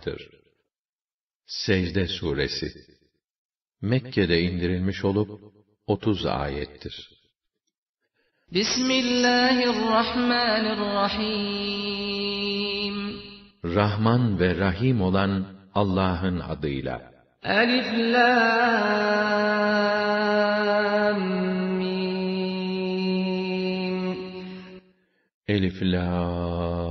Allah'tır. Secde Suresi Mekke'de indirilmiş olup 30 ayettir. Bismillahirrahmanirrahim Rahman ve Rahim olan Allah'ın adıyla. Elif Lam Mim Elif Lam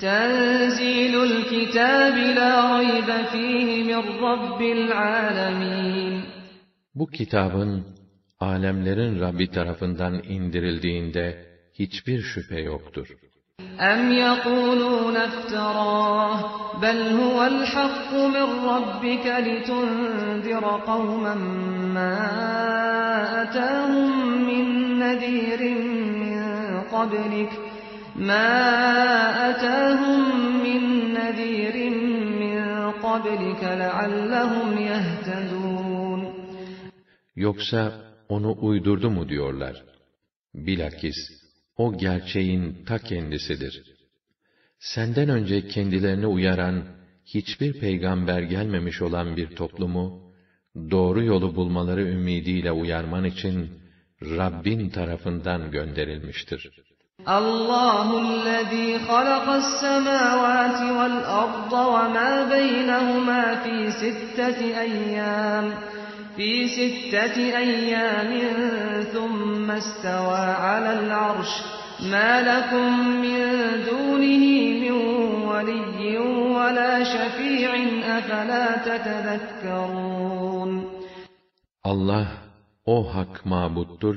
Tenzilul kitabi la raybe fihi min Rabbil alemin Bu kitabın alemlerin Rabbi tarafından indirildiğinde hiçbir şüphe yoktur. أم يقولون افتراه بل هو الحق من ربك لتنذر قوما ما أتاهم من نذير من قبلك ما أتاهم من نذير من قبلك لعلهم يهتدون Yoksa onu uydurdu mu diyorlar. Bilakis o gerçeğin ta kendisidir. Senden önce kendilerini uyaran hiçbir peygamber gelmemiş olan bir toplumu doğru yolu bulmaları ümidiyle uyarman için Rabbin tarafından gönderilmiştir. الله الذي خلق السماوات والأرض وما بينهما في ستة أيام في ستة أيام ثم استوى على العرش. ما لكم من دونه من ولي ولا شفيع أفلا تتذكرون؟ Allah o hak mabuttur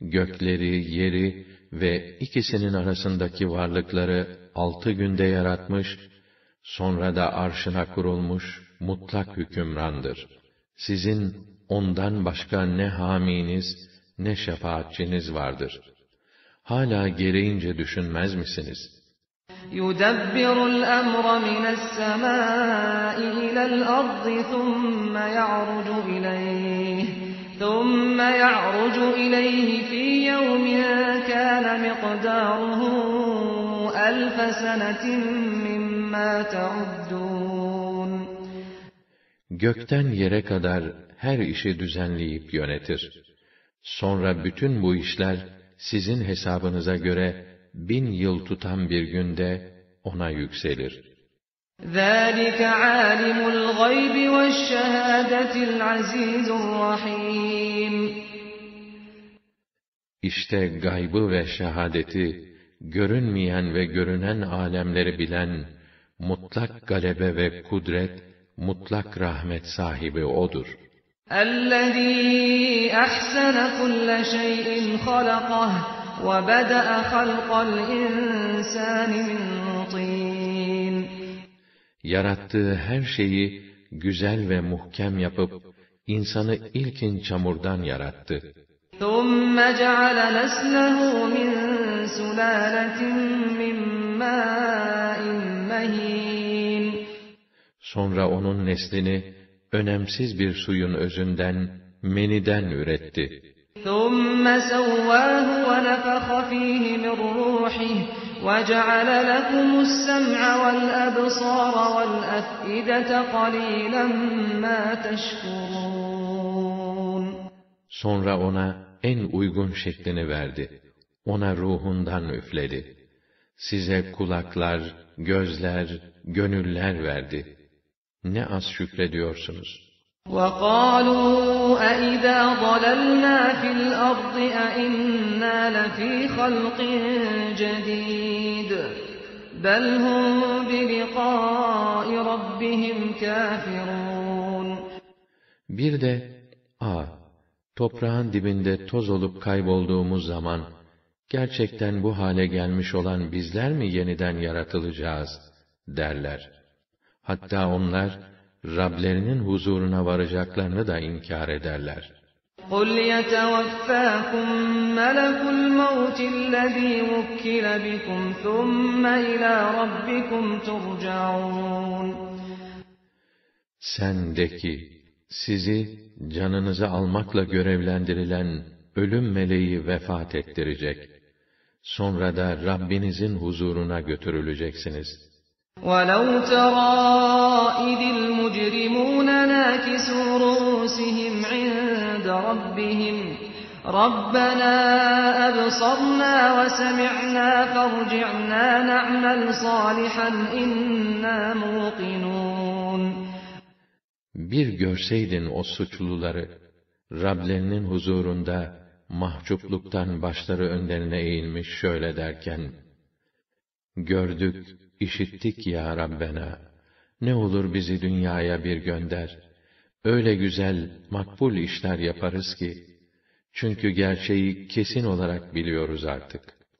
gökleri, yeri ve ikisinin arasındaki varlıkları altı günde yaratmış, sonra da arşına kurulmuş mutlak hükümrandır. Sizin ondan başka ne haminiz, ne şefaatçiniz vardır. Hala gereğince düşünmez misiniz? يدبر الأمر من السماء إلى الأرض ثم يعرج إليه ثم يعرج إليه في يوم كان مقداره ألف سنة مما تعدون Gökten yere kadar her işi düzenleyip yönetir. Sonra bütün bu işler sizin hesabınıza göre bin yıl tutan bir günde ona yükselir. ذَٰلِكَ عَالِمُ الْغَيْبِ وَالشَّهَادَةِ الْعَزِيزُ الرَّحِيمُ İşte gaybı ve şehadeti, görünmeyen ve görünen alemleri bilen, mutlak galebe ve kudret, mutlak rahmet sahibi O'dur. الَّذ۪ي أَحْسَنَ كُلَّ شَيْءٍ خَلَقَهُ وَبَدَأَ خَلْقَ الْإِنسَانِ مِنْ طِينٍ Yarattığı her şeyi güzel ve muhkem yapıp, insanı ilkin çamurdan yarattı. ثُمَّ جَعَلَ نَسْلَهُ مِنْ سُلَالَةٍ مِّن مَّاءٍ مَّهِينٍ Sonra onun neslini, önemsiz bir suyun özünden, meniden üretti. ثُمَّ سَوَّاهُ وَنَفَخَ فِيهِ مِنْ رُوحِهِ وَجَعَلَ لَكُمُ السَّمْعَ وَالْأَبْصَارَ وَالْأَفْئِدَةَ قَلِيلًا مَا تَشْكُرُونَ Sonra ona en uygun şeklini verdi. Ona ruhundan üfledi. Size kulaklar, gözler, gönüller verdi. Ne az şükrediyorsunuz. وَقَالُوا أَإِذَا ضَلَلْنَا فِي الْأَرْضِ أَإِنَّا لَفِي خَلْقٍ جَدِيدٍ بَلْ هُمْ بِلِقَاءِ رَبِّهِمْ كَافِرُونَ Bir de, a, toprağın dibinde toz olup kaybolduğumuz zaman, gerçekten bu hale gelmiş olan bizler mi yeniden yaratılacağız, derler. Hatta onlar, Rablerinin huzuruna varacaklarını da inkar ederler. قُلْ يَتَوَفَّاكُم مَّلَكُ الْمَوْتِ الَّذِي وُكِّلَ بِكُمْ ثُمَّ إِلَىٰ رَبِّكُمْ تُرْجَعُونَ Sen de ki, sizi canınızı almakla görevlendirilen ölüm meleği vefat ettirecek. Sonra da Rabbinizin huzuruna götürüleceksiniz. وَلَوْ تَرَى إِذِ الْمُجْرِمُونَ نَاكِسُوا رُءُوسِهِمْ عِندَ رَبِّهِمْ رَبَّنَا أَبْصَرْنَا وَسَمِعْنَا فَارْجِعْنَا نَعْمَلْ صَالِحًا إِنَّا مُوقِنُونَ bir görseydin o suçluları, Rablerinin huzurunda, mahcupluktan başları önlerine eğilmiş şöyle derken, Gördük, işittik ya Rabbena, ne olur bizi dünyaya bir gönder. Öyle güzel, makbul işler yaparız ki, çünkü gerçeği kesin olarak biliyoruz artık.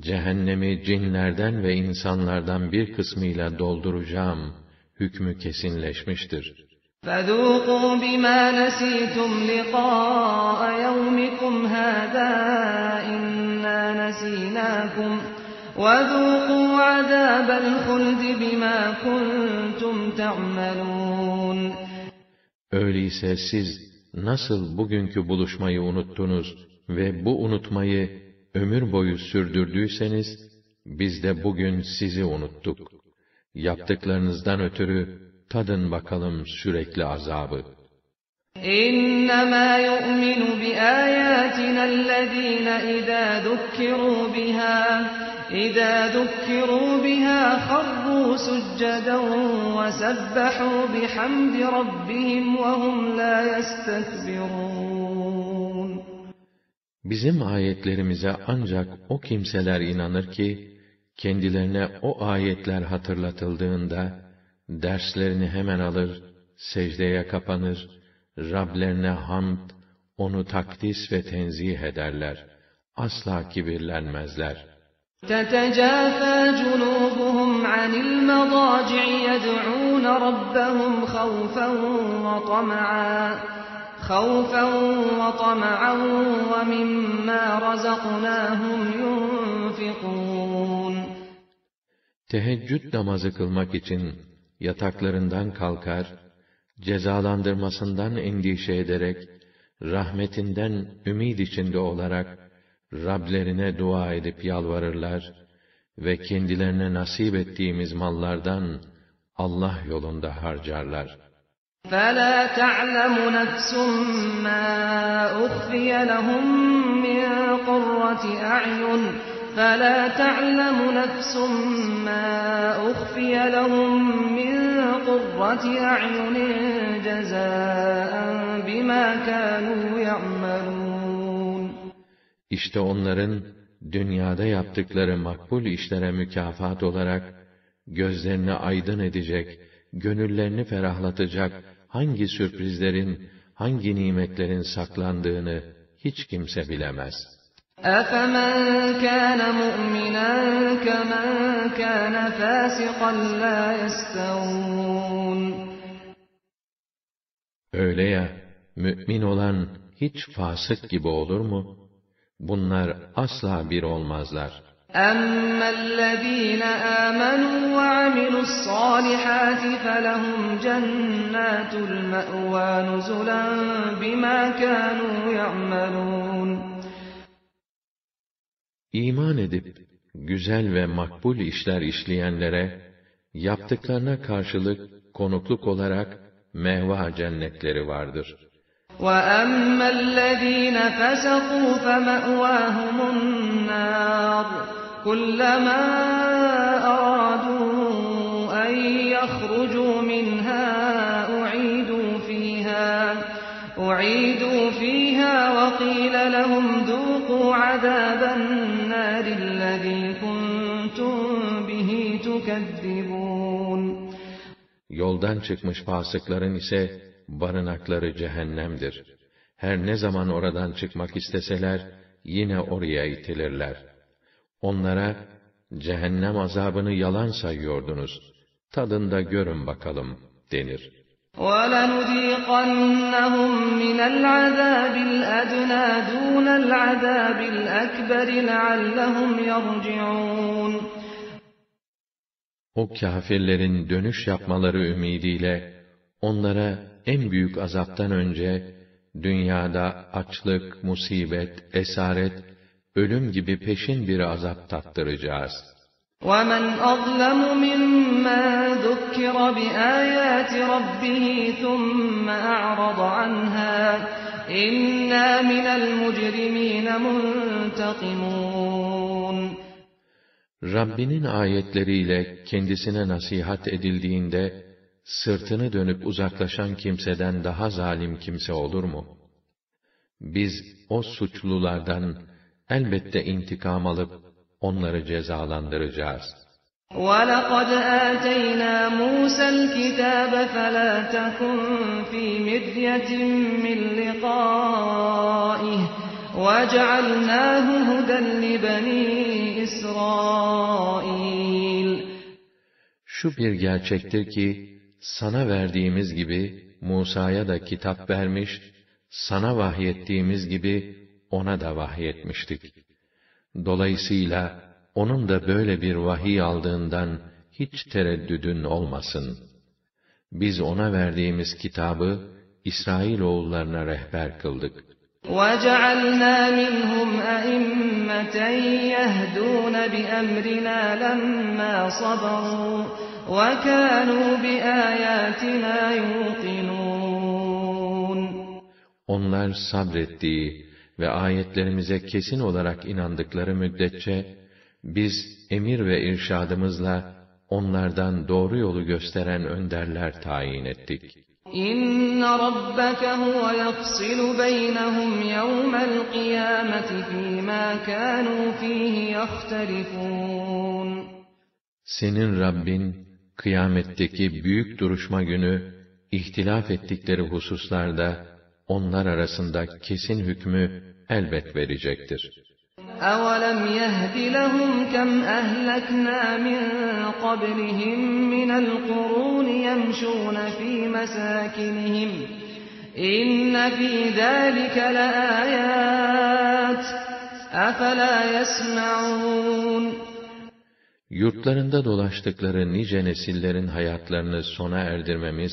cehennemi cinlerden ve insanlardan bir kısmıyla dolduracağım, hükmü kesinleşmiştir. فَذُوقُوا بِمَا نَسِيتُمْ لِقَاءَ يَوْمِكُمْ هَذَا إِنَّا نَسِينَاكُمْ وَذُوقُوا عَذَابَ الْخُلْدِ بِمَا كُنْتُمْ تَعْمَلُونَ Öyleyse siz nasıl bugünkü buluşmayı unuttunuz ve bu unutmayı ömür boyu sürdürdüyseniz, biz de bugün sizi unuttuk. Yaptıklarınızdan ötürü tadın bakalım sürekli azabı. إنما يؤمن بآياتنا الذين إذا ذكروا بها إذا ذكروا بها خروا سجدا وسبحوا بحمد ربهم وهم لا يستكبرون Bizim ayetlerimize ancak o kimseler inanır ki, kendilerine o ayetler hatırlatıldığında, derslerini hemen alır, secdeye kapanır, Rablerine hamd, onu takdis ve tenzih ederler. Asla kibirlenmezler. تتجافى جنوبهم عن المضاجع يدعون ربهم خوفا وطمعا خوفا وطمعا ومما رزقناهم ينفقون Teheccüd namazı kılmak için yataklarından kalkar, cezalandırmasından endişe ederek, rahmetinden ümid içinde olarak, Rablerine dua edip yalvarırlar ve kendilerine nasip ettiğimiz mallardan Allah yolunda harcarlar. فَلَا تَعْلَمُ نَفْسٌ مَا أُخْفِيَ لَهُمْ مِنْ قُرَّةِ أَعْيُنٍ فَلَا تَعْلَمُ نَفْسٌ مَا أُخْفِيَ لَهُمْ مِنْ قُرَّةِ أَعْيُنٍ جَزَاءً بِمَا كَانُوا يَعْمَلُونَ İşte onların dünyada yaptıkları makbul işlere mükafat olarak gözlerini aydın edecek, gönüllerini ferahlatacak hangi sürprizlerin, hangi nimetlerin saklandığını hiç kimse bilemez. أَفَمَنْ كَانَ مُؤْمِنًا كَمَنْ كَانَ فَاسِقًا لَا يَسْتَوُونَ Öyle ya, mümin olan hiç fasık gibi olur mu? Bunlar asla bir olmazlar. اَمَّا آمَنُوا وَعَمِلُوا الصَّالِحَاتِ فَلَهُمْ جَنَّاتُ الْمَأْوَى نُزُلًا بِمَا كَانُوا يَعْمَلُونَ İman edip, güzel ve makbul işler işleyenlere, yaptıklarına karşılık konukluk olarak mehva cennetleri vardır.'' وَأَمَّا الَّذ۪ينَ فَسَقُوا فَمَأْوَاهُمُ النَّارُ كُلَّمَا أَرَادُوا أَن يَخْرُجُوا مِنْهَا أُعِيدُوا فِيهَا أُعِيدُوا فِيهَا وَقِيلَ لَهُمْ ذُوقُوا عَذَابَ النَّارِ الَّذِي كُنتُم بِهِ تُكَذِّبُونَ Yoldan çıkmış fasıkların ise barınakları cehennemdir. Her ne zaman oradan çıkmak isteseler, yine oraya itilirler. Onlara, cehennem azabını yalan sayıyordunuz. tadında görün bakalım denir. وَلَنُذِيقَنَّهُمْ مِنَ الْعَذَابِ الْأَدْنَى دُونَ الْعَذَابِ الْأَكْبَرِ لَعَلَّهُمْ يَرْجِعُونَ O kâfirlerin dönüş yapmaları ümidiyle, onlara en büyük azaptan önce, dünyada açlık, musibet, esaret, ölüm gibi peşin bir azap tattıracağız.'' وَمَنْ أَظْلَمُ مِمَّنْ ذُكِّرَ بِآيَاتِ رَبِّهِ ثُمَّ أَعْرَضَ عَنْهَا إِنَّا مِنَ الْمُجْرِمِينَ مُنْتَقِمُونَ Rabbinin ayetleriyle kendisine nasihat edildiğinde, sırtını dönüp uzaklaşan kimseden daha zalim kimse olur mu? Biz o suçlulardan elbette intikam alıp onları cezalandıracağız. وَلَقَدْ آتَيْنَا مُوسَى الْكِتَابَ فَلَا تَكُنْ فِي مِرْيَةٍ مِّن لِقَائِهِ وَجَعَلْنَاهُ هُدًى لِبَنِي إِسْرَائِيلَ Şu bir gerçektir ki, sana verdiğimiz gibi Musa'ya da kitap vermiş, sana vahyettiğimiz gibi ona da vahyetmiştik. Dolayısıyla onun da böyle bir vahiy aldığından hiç tereddüdün olmasın. Biz ona verdiğimiz kitabı İsrail oğullarına rehber kıldık. وَجَعَلْنَا مِنْهُمْ أَئِمَّةً يَهْدُونَ بِأَمْرِنَا لَمَّا صَبَرُوا وَكَانُوا بِآيَاتِنَا يُوقِنُونَ Onlar sabrettiği, ve ayetlerimize kesin olarak inandıkları müddetçe, biz emir ve irşadımızla onlardan doğru yolu gösteren önderler tayin ettik. İnne rabbeke huve yafsilu beynehum yevmel kıyameti fîmâ kânû fîhî yahtelifûn. Senin Rabbin, kıyametteki büyük duruşma günü, ihtilaf ettikleri hususlarda, onlar arasında kesin hükmü elbet verecektir. أَوَلَمْ يَهْدِ لَهُمْ كَمْ أَهْلَكْنَا مِنْ قَبْلِهِمْ مِنَ الْقُرُونِ يَمْشُونَ فِي مَسَاكِنِهِمْ إِنَّ فِي ذَلِكَ لَآيَاتٍ أَفَلَا يَسْمَعُونَ Yurtlarında dolaştıkları nice nesillerin hayatlarını sona erdirmemiz,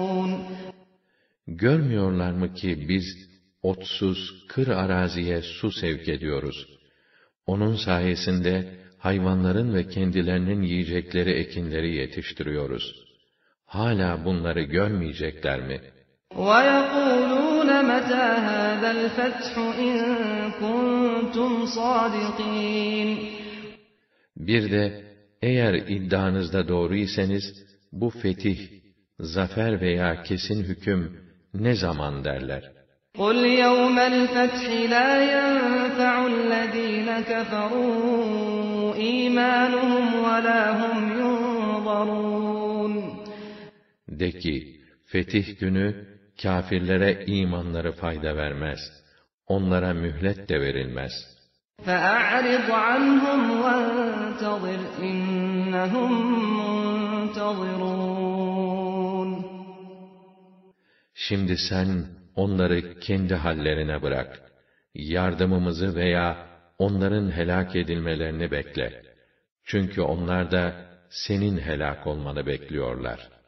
Görmüyorlar mı ki biz otsuz, kır araziye su sevk ediyoruz. Onun sayesinde hayvanların ve kendilerinin yiyecekleri ekinleri yetiştiriyoruz. Hala bunları görmeyecekler mi? وَيَقُولُونَ مَتَى هَذَا الْفَتْحُ اِنْ كُنْتُمْ صَادِقِينَ Bir de eğer iddianızda doğru iseniz bu fetih, zafer veya kesin hüküm ne zaman derler? قُلْ يَوْمَ الْفَتْحِ لَا يَنْفَعُ الَّذ۪ينَ كَفَرُوا اِيمَانُهُمْ وَلَا هُمْ يُنْظَرُونَ De ki, fetih günü, kafirlere imanları fayda vermez. Onlara mühlet de verilmez. فَأَعْرِضْ عَنْهُمْ وَانْتَظِرْ اِنَّهُمْ مُنْتَظِرُونَ Şimdi sen onları kendi hallerine bırak. Yardımımızı veya onların helak edilmelerini bekle. Çünkü onlar da senin helak olmanı bekliyorlar.''